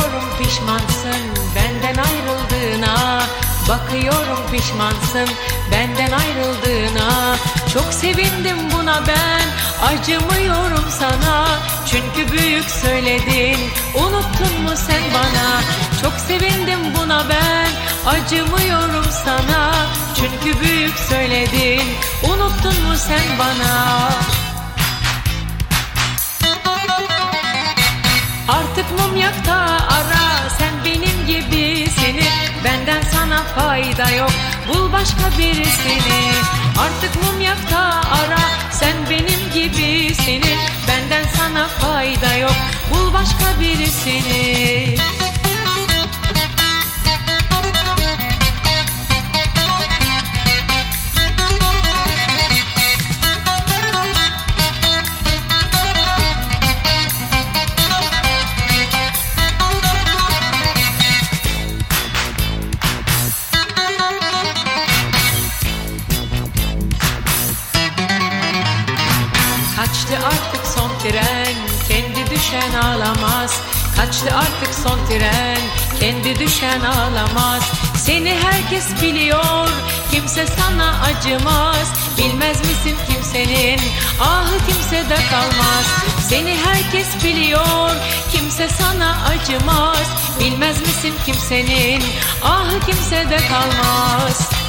Bakıyorum pişmansın benden ayrıldığına. Bakıyorum pişmansın benden ayrıldığına. Çok sevindim buna ben acımıyorum sana. Çünkü büyük söyledin unuttun mu sen bana? Çok sevindim buna ben acımıyorum sana. Çünkü büyük söyledin unuttun mu sen bana Yak da ara sen benim gibisini Benden sana fayda yok. Bul başka birisini. Artık mum yak ara sen benim gibisini Benden sana fayda yok. Bul başka birisini Kaçtı artık son tren kendi düşen ağlamaz. Kaçtı artık son tren kendi düşen ağlamaz. Seni herkes biliyor kimse sana acımaz. Bilmez misin kimsenin ahı kimsede kalmaz. Seni herkes biliyor kimse sana acımaz. Bilmez misin kimsenin ahı kimsede kalmaz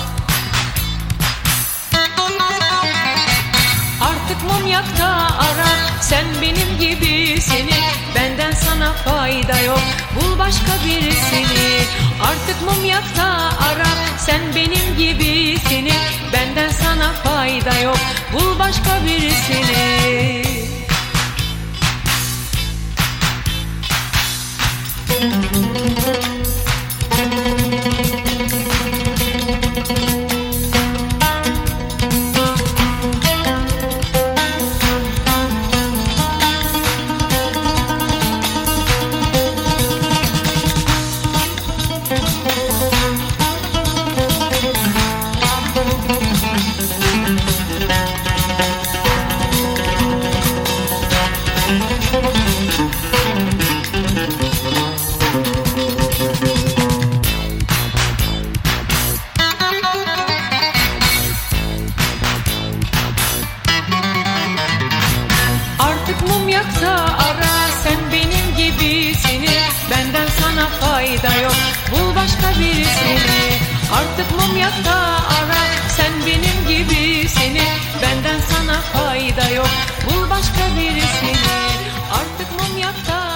Artık mum yak da ara. Sen benim gibisini Benden sana fayda yok. Bul başka birisini. Artık mum yak da ara. Sen benim gibisini Benden sana fayda yok. Bul başka birisini. Artık başka birisini. Artık mum yakta ara sen benim gibisini Benden sana fayda yok bul başka birisini. Artık mum yakta